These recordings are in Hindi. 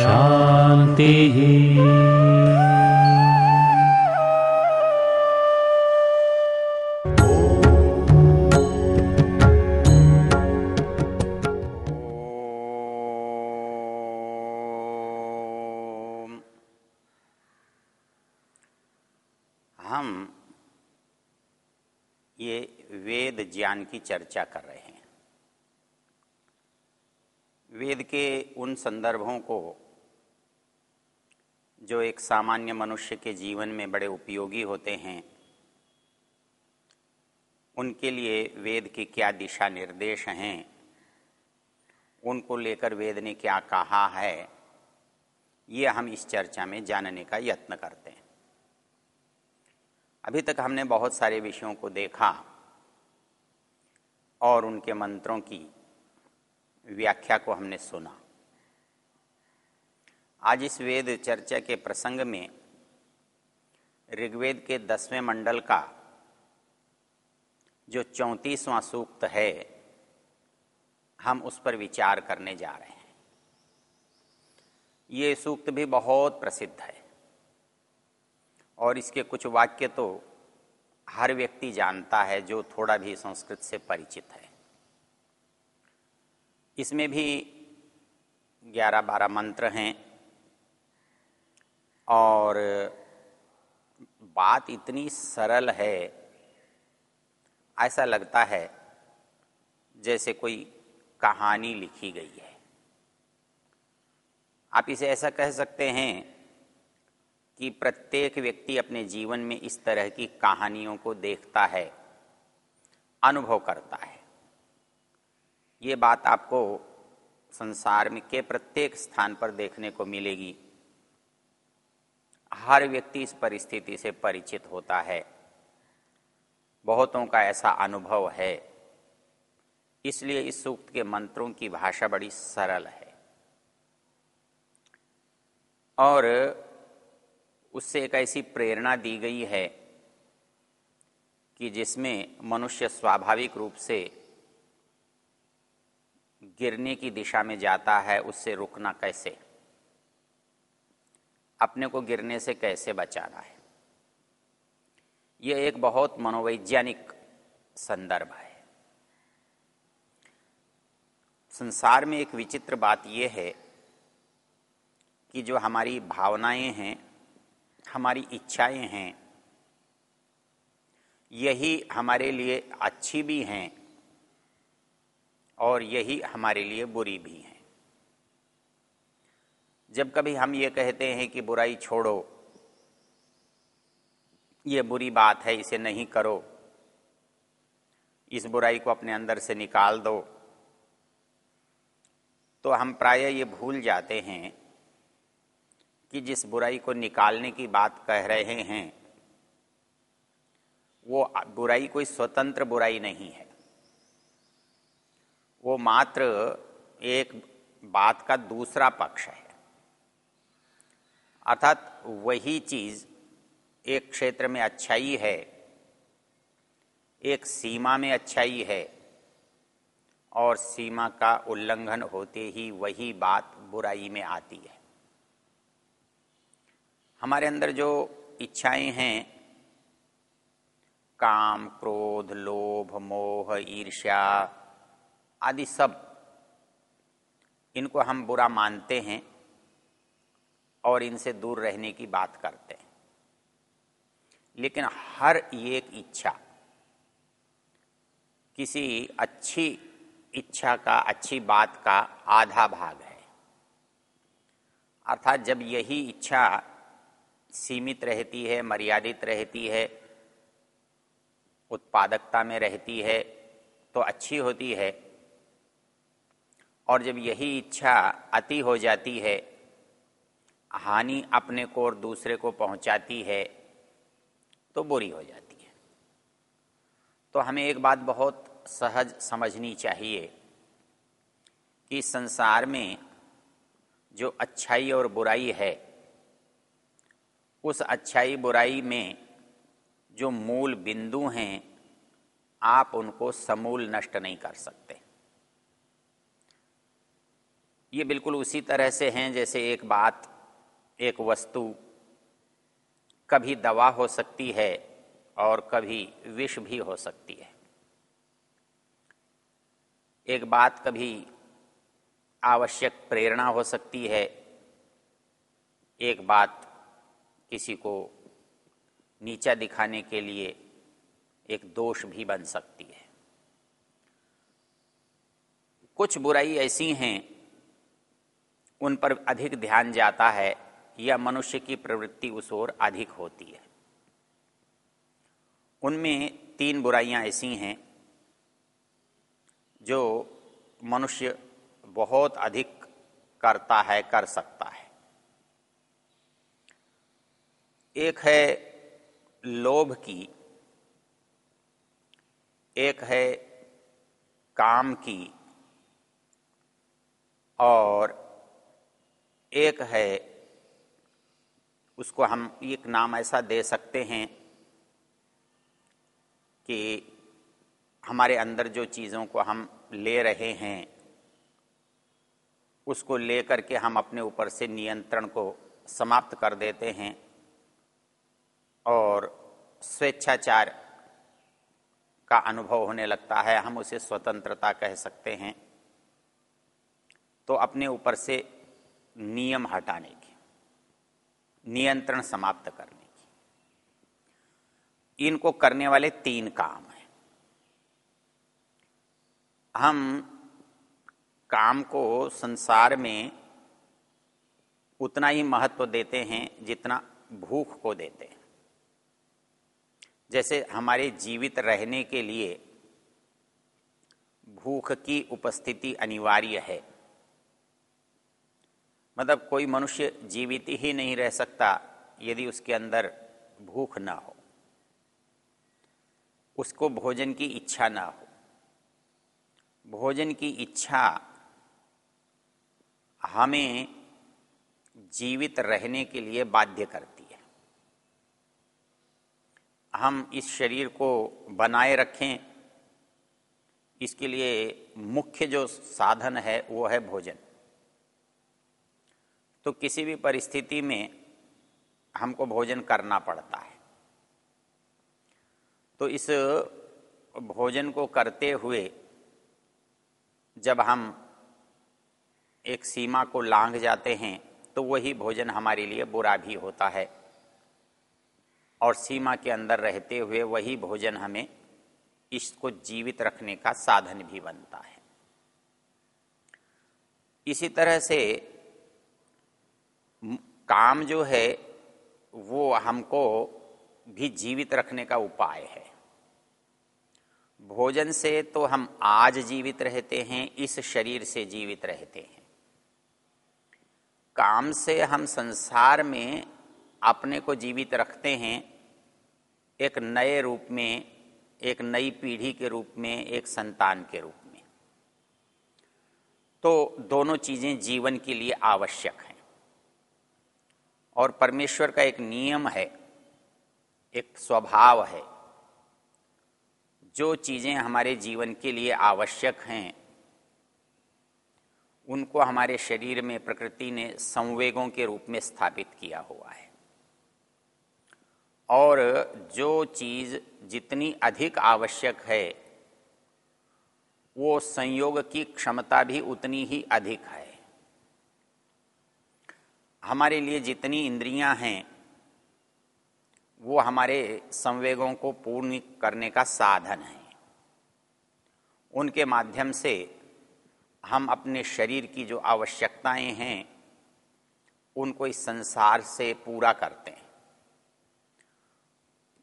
शांति ओम। हम ये वेद ज्ञान की चर्चा कर रहे हैं वेद के उन संदर्भों को जो एक सामान्य मनुष्य के जीवन में बड़े उपयोगी होते हैं, उनके लिए वेद के क्या दिशा निर्देश हैं, उनको लेकर वेद ने क्या कहा है, ये हम इस चर्चा में जानने का यत्न करते हैं। अभी तक हमने बहुत सारे विषयों को देखा और उनके मंत्रों की व्याख्या को हमने सुना। आज इस वेद चर्चा के प्रसंग में ऋग्वेद के दसवें मंडल का जो चौंतीसवां सूक्त है, हम उस पर विचार करने जा रहे हैं। ये सूक्त भी बहुत प्रसिद्ध है। और इसके कुछ वाक्य तो हर व्यक्ति जानता है, जो थोड़ा भी संस्कृत से परिचित है। इसमें भी ग्यारह बारह मंत्र हैं। और बात इतनी सरल है, ऐसा लगता है जैसे कोई कहानी लिखी गई है। आप इसे ऐसा कह सकते हैं कि प्रत्येक व्यक्ति अपने जीवन में इस तरह की कहानियों को देखता है, अनुभव करता है। ये बात आपको संसार में के प्रत्येक स्थान पर देखने को मिलेगी। हर व्यक्ति इस परिस्थिति से परिचित होता है। बहुतों का ऐसा अनुभव है। इसलिए इस सूक्त के मंत्रों की भाषा बड़ी सरल है। और उससे एक ऐसी प्रेरणा दी गई है कि जिसमें मनुष्य स्वाभाविक रूप से गिरने की दिशा में जाता है, उससे रुकना कैसे? अपने को गिरने से कैसे बचाना है? यह एक बहुत मनोवैज्ञानिक संदर्भ है। संसार में एक विचित्र बात यह है कि जो हमारी भावनाएँ हैं, हमारी इच्छाएँ हैं, यही हमारे लिए अच्छी भी हैं और यही हमारे लिए बुरी भी हैं। जब कभी हम ये कहते हैं कि बुराई छोड़ो, ये बुरी बात है, इसे नहीं करो, इस बुराई को अपने अंदर से निकाल दो तो हम प्रायः ये भूल जाते हैं कि जिस बुराई को निकालने की बात कह रहे हैं, वो बुराई कोई स्वतंत्र बुराई नहीं है। वो मात्र एक बात का दूसरा पक्ष है। अर्थात वही चीज़ एक क्षेत्र में अच्छाई है, एक सीमा में अच्छाई है, और सीमा का उल्लंघन होते ही वही बात बुराई में आती है। हमारे अंदर जो इच्छाएँ हैं, काम, क्रोध, लोभ, मोह, ईर्ष्या आदि सब, इनको हम बुरा मानते हैं और इनसे दूर रहने की बात करते हैं। लेकिन हर एक इच्छा, किसी अच्छी इच्छा का, अच्छी बात का आधा भाग है। अर्थात जब यही इच्छा सीमित रहती है, मर्यादित रहती है, उत्पादकता में रहती है तो अच्छी होती है। और जब यही इच्छा अति हो जाती है, हानि अपने को और दूसरे को पहुंचाती है तो बुरी हो जाती है। तो हमें एक बात बहुत सहज समझनी चाहिए कि संसार में जो अच्छाई और बुराई है, उस अच्छाई बुराई में जो मूल बिंदु हैं, आप उनको समूल नष्ट नहीं कर सकते। ये बिल्कुल उसी तरह से हैं जैसे एक बात, एक वस्तु। कभी दवा हो सकती है और कभी विष भी हो सकती है। एक बात कभी आवश्यक प्रेरणा हो सकती है, एक बात किसी को नीचा दिखाने के लिए एक दोष भी बन सकती है। कुछ बुराई ऐसी हैं उन पर अधिक ध्यान जाता है या मनुष्य की प्रवृत्ति उस ओर अधिक होती है। उनमें तीन बुराइयाँ ऐसी हैं जो मनुष्य बहुत अधिक करता है, कर सकता है। एक है लोभ की, एक है काम की, और एक है, उसको हम एक नाम ऐसा दे सकते हैं कि हमारे अंदर जो चीज़ों को हम ले रहे हैं, उसको लेकर के हम अपने ऊपर से नियंत्रण को समाप्त कर देते हैं और स्वेच्छाचार का अनुभव होने लगता है, हम उसे स्वतंत्रता कह सकते हैं। तो अपने ऊपर से नियम हटाने की, नियंत्रण समाप्त करने की। इनको करने वाले तीन काम हैं। हम काम को संसार में उतना ही महत्व देते हैं जितना भूख को देते हैं। जैसे हमारे जीवित रहने के लिए भूख की उपस्थिति अनिवार्य है। मतलब कोई मनुष्य जीवित ही नहीं रह सकता यदि उसके अंदर भूख ना हो। उसको भोजन की इच्छा ना हो। भोजन की इच्छा हमें जीवित रहने के लिए बाध्य करती है। हम इस शरीर को बनाए रखें, इसके लिए मुख्य जो साधन है वो है भोजन। तो किसी भी परिस्थिति में हमको भोजन करना पड़ता है। तो इस भोजन को करते हुए जब हम एक सीमा को लांघ जाते हैं तो वही भोजन हमारे लिए बुरा भी होता है। और सीमा के अंदर रहते हुए वही भोजन हमें इसको जीवित रखने का साधन भी बनता है। इसी तरह से काम जो है, वो हमको भी जीवित रखने का उपाय है। भोजन से तो हम आज जीवित रहते हैं, इस शरीर से जीवित रहते हैं। काम से हम संसार में अपने को जीवित रखते हैं, एक नए रूप में, एक नई पीढ़ी के रूप में, एक संतान के रूप में। तो दोनों चीज़ें जीवन के लिए आवश्यक हैं। और परमेश्वर का एक नियम है, एक स्वभाव है, जो चीज़ें हमारे जीवन के लिए आवश्यक हैं, उनको हमारे शरीर में, प्रकृति ने संवेगों के रूप में स्थापित किया हुआ है। और जो चीज़ जितनी अधिक आवश्यक है, वो संयोग की क्षमता भी उतनी ही अधिक है। हमारे लिए जितनी इंद्रियाँ हैं, वो हमारे संवेगों को पूर्ण करने का साधन है। उनके माध्यम से हम अपने शरीर की जो आवश्यकताएँ हैं, उनको इस संसार से पूरा करते हैं।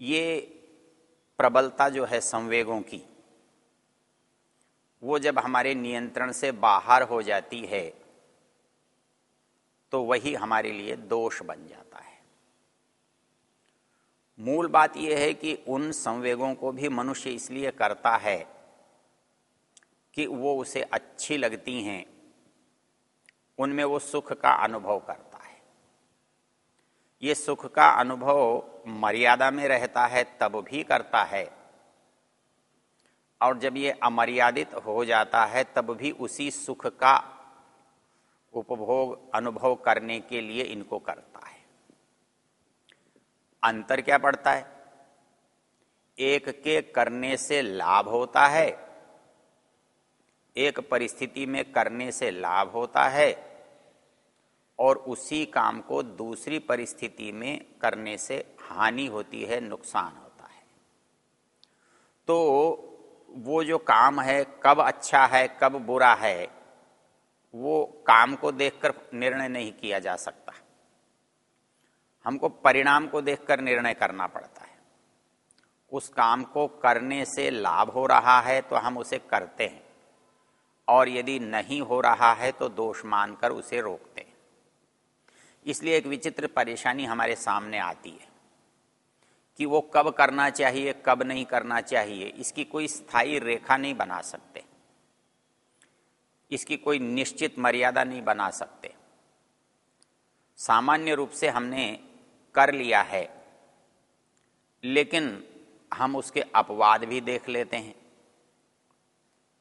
ये प्रबलता जो है संवेगों की, वो जब हमारे नियंत्रण से बाहर हो जाती है तो वही हमारे लिए दोष बन जाता है। मूल बात यह है कि उन संवेगों को भी मनुष्य इसलिए करता है कि वो उसे अच्छी लगती हैं, उनमें वो सुख का अनुभव करता है। ये सुख का अनुभव मर्यादा में रहता है, तब भी करता है। और जब ये अमर्यादित हो जाता है, तब भी उसी सुख का उपभोग, अनुभव करने के लिए इनको करता है। अंतर क्या पड़ता है? एक के करने से लाभ होता है, एक परिस्थिति में करने से लाभ होता है, और उसी काम को दूसरी परिस्थिति में करने से हानि होती है, नुकसान होता है। तो वो जो काम है, कब अच्छा है, कब बुरा है वो काम को देखकर निर्णय नहीं किया जा सकता। हमको परिणाम को देखकर निर्णय करना पड़ता है। उस काम को करने से लाभ हो रहा है तो हम उसे करते हैं। और यदि नहीं हो रहा है तो दोष मानकर उसे रोकते हैं। इसलिए एक विचित्र परेशानी हमारे सामने आती है कि वो कब करना चाहिए, कब नहीं करना चाहिए, इसकी कोई स्थायी रेखा नहीं बना सकते। इसकी कोई निश्चित मर्यादा नहीं बना सकते। सामान्य रूप से हमने कर लिया है, लेकिन हम उसके अपवाद भी देख लेते हैं।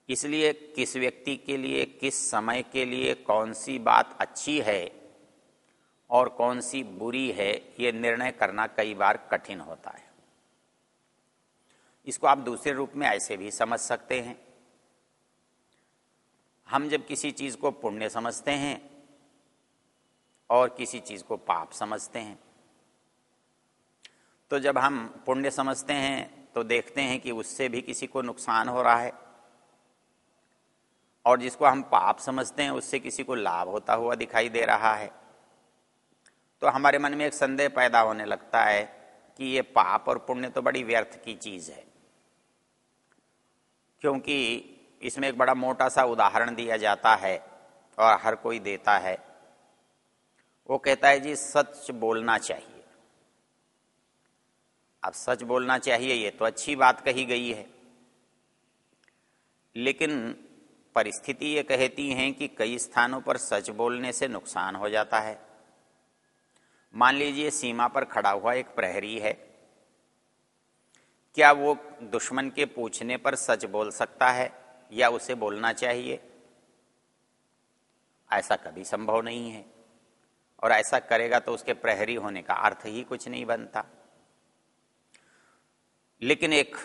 इसलिए किस व्यक्ति के लिए, किस समय के लिए, कौन सी बात अच्छी है और कौन सी बुरी है, ये निर्णय करना कई बार कठिन होता है। इसको आप दूसरे रूप में ऐसे भी समझ सकते हैं। हम जब किसी चीज़ को पुण्य समझते हैं और किसी चीज़ को पाप समझते हैं तो जब हम पुण्य समझते हैं तो देखते हैं कि उससे भी किसी को नुकसान हो रहा है और जिसको हम पाप समझते हैं, उससे किसी को लाभ होता हुआ दिखाई दे रहा है। तो हमारे मन में एक संदेह पैदा होने लगता है कि ये पाप और पुण्य तो बड़ी व्यर्थ की चीज़ है, क्योंकि इसमें एक बड़ा मोटा सा उदाहरण दिया जाता है और हर कोई देता है। वो कहता है, जी, सच बोलना चाहिए। अब सच बोलना चाहिए, ये तो अच्छी बात कही गई है। लेकिन परिस्थिति ये कहती है कि कई स्थानों पर सच बोलने से नुकसान हो जाता है। मान लीजिए, सीमा पर खड़ा हुआ एक प्रहरी है। क्या वो दुश्मन के पूछने पर सच बोल सकता है? या उसे बोलना चाहिए। ऐसा कभी संभव नहीं है। और ऐसा करेगा तो उसके प्रहरी होने का अर्थ ही कुछ नहीं बनता। लेकिन एक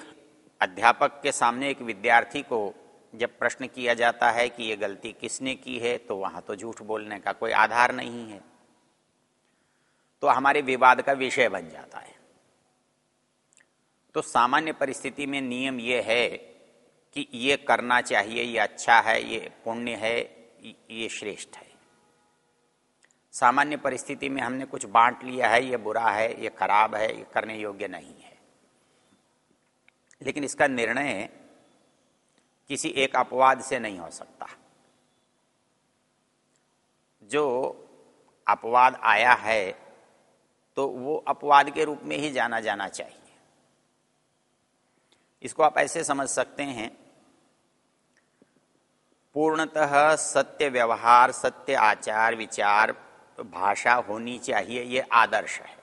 अध्यापक के सामने एक विद्यार्थी को जब प्रश्न किया जाता है कि ये गलती किसने की है तो वहाँ तो झूठ बोलने का कोई आधार नहीं है। तो हमारे विवाद का विषय बन जाता है। तो सामान्य परिस्थिति में नियम यह है कि ये करना चाहिए, ये अच्छा है, ये पुण्य है, ये श्रेष्ठ है। सामान्य परिस्थिति में हमने कुछ बांट लिया है, ये बुरा है, ये खराब है, ये करने योग्य नहीं है। लेकिन इसका निर्णय किसी एक अपवाद से नहीं हो सकता। जो अपवाद आया है तो वो अपवाद के रूप में ही जाना जाना चाहिए। इसको आप ऐसे समझ सकते हैं पूर्णतः सत्य व्यवहार, सत्य आचार, विचार, भाषा होनी चाहिए, ये आदर्श है।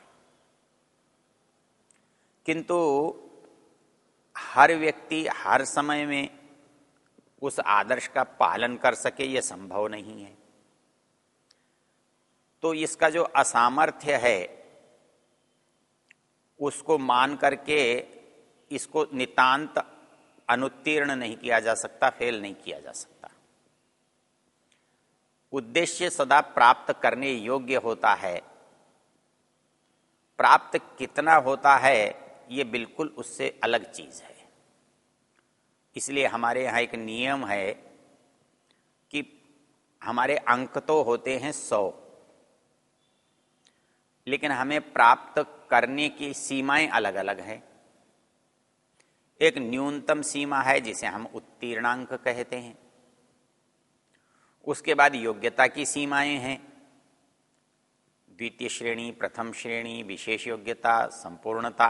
किंतु हर व्यक्ति हर समय में उस आदर्श का पालन कर सके, ये संभव नहीं है। तो इसका जो असामर्थ्य है, उसको मान करके इसको नितांत अनुत्तीर्ण नहीं किया जा सकता, फेल नहीं किया जा सकता। उद्देश्य सदा प्राप्त करने योग्य होता है। प्राप्त कितना होता है, ये बिल्कुल उससे अलग चीज़ है। इसलिए हमारे यहाँ एक नियम है कि हमारे अंक तो होते हैं सौ, लेकिन हमें प्राप्त करने की सीमाएँ अलग अलग हैं। एक न्यूनतम सीमा है जिसे हम उत्तीर्णांक कहते हैं। उसके बाद योग्यता की सीमाएँ हैं। द्वितीय श्रेणी, प्रथम श्रेणी, विशेष योग्यता, संपूर्णता।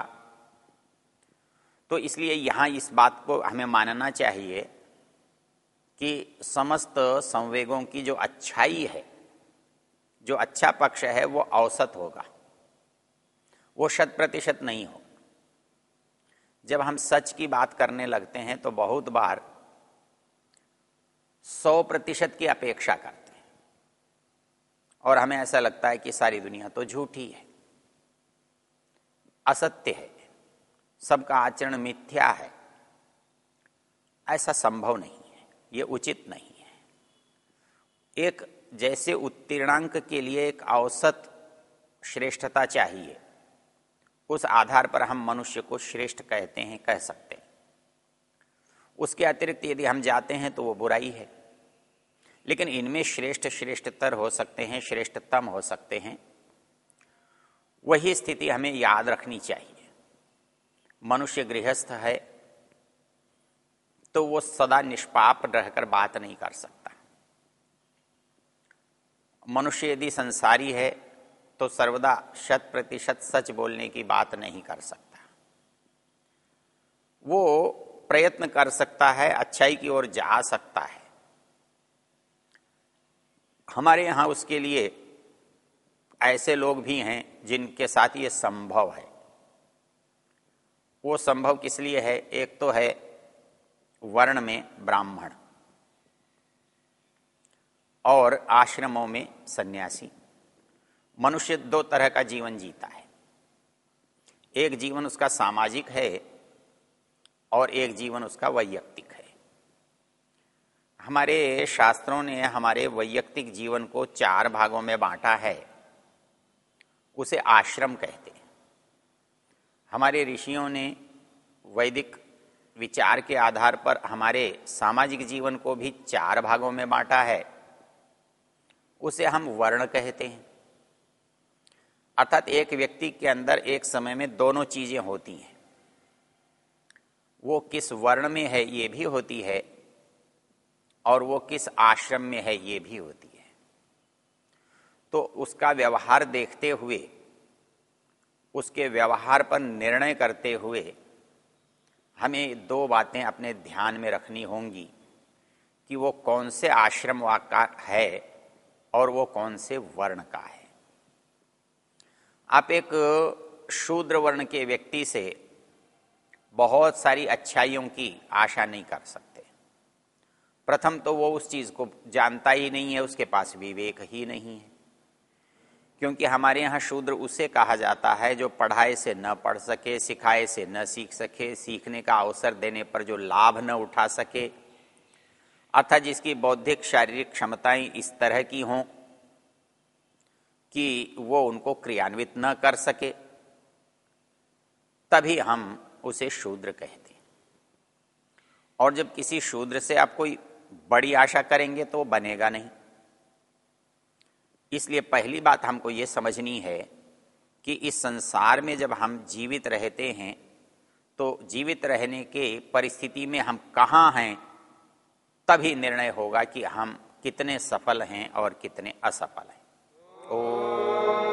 तो इसलिए यहाँ इस बात को हमें मानना चाहिए कि समस्त संवेगों की जो अच्छाई है, जो अच्छा पक्ष है, वो औसत होगा। वो शत प्रतिशत नहीं हो जब हम सच की बात करने लगते हैं तो बहुत बार सौ प्रतिशत की अपेक्षा करते हैं। और हमें ऐसा लगता है कि सारी दुनिया तो झूठी है। असत्य है। सबका आचरण मिथ्या है। ऐसा संभव नहीं है। ये उचित नहीं है। एक जैसे उत्तीर्णांक के लिए एक औसत श्रेष्ठता चाहिए, उस आधार पर हम मनुष्य को श्रेष्ठ कहते हैं, कह सकते हैं। उसके अतिरिक्त यदि हम जाते हैं तो वो बुराई है। लेकिन इनमें श्रेष्ठ श्रेष्ठतर हो सकते हैं, श्रेष्ठतम हो सकते हैं। वही स्थिति हमें याद रखनी चाहिए। मनुष्य गृहस्थ है तो वो सदा निष्पाप रहकर बात नहीं कर सकता। मनुष्य यदि संसारी है तो सर्वदा शत प्रतिशत सच बोलने की बात नहीं कर सकता। वो प्रयत्न कर सकता है, अच्छाई की ओर जा सकता है। हमारे यहाँ उसके लिए ऐसे लोग भी हैं जिनके साथ ये संभव है। वो संभव किस लिए है? एक तो है वर्ण में ब्राह्मण और आश्रमों में सन्यासी। मनुष्य दो तरह का जीवन जीता है। एक जीवन उसका सामाजिक है और एक जीवन उसका वैयक्तिक है। हमारे शास्त्रों ने हमारे वैयक्तिक जीवन को चार भागों में बांटा है। उसे आश्रम कहते हैं। हमारे ऋषियों ने वैदिक विचार के आधार पर हमारे सामाजिक जीवन को भी चार भागों में बांटा है। उसे हम वर्ण कहते हैं। अर्थात एक व्यक्ति के अंदर एक समय में दोनों चीज़ें होती हैं। वो किस वर्ण में है ये भी होती है और वो किस आश्रम में है ये भी होती है। तो उसका व्यवहार देखते हुए, उसके व्यवहार पर निर्णय करते हुए हमें दो बातें अपने ध्यान में रखनी होंगी कि वो कौन से आश्रम का है और वो कौन से वर्ण का है। आप एक शूद्र वर्ण के व्यक्ति से बहुत सारी अच्छाइयों की आशा नहीं कर सकते। प्रथम तो वो उस चीज़ को जानता ही नहीं है, उसके पास विवेक ही नहीं है। क्योंकि हमारे यहाँ शूद्र उसे कहा जाता है जो पढ़ाए से न पढ़ सके, सिखाए से न सीख सके, सीखने का अवसर देने पर जो लाभ न उठा सके। अर्थात जिसकी बौद्धिक शारीरिक क्षमताएँ इस तरह की हों कि वो उनको क्रियान्वित न कर सके। तभी हम उसे शूद्र कहते हैं। और जब किसी शूद्र से आप कोई बड़ी आशा करेंगे तो वो बनेगा नहीं। इसलिए पहली बात हमको ये समझनी है कि इस संसार में जब हम जीवित रहते हैं तो जीवित रहने के परिस्थिति में हम कहाँ हैं, तभी निर्णय होगा कि हम कितने सफल हैं और कितने असफल हैं। ओ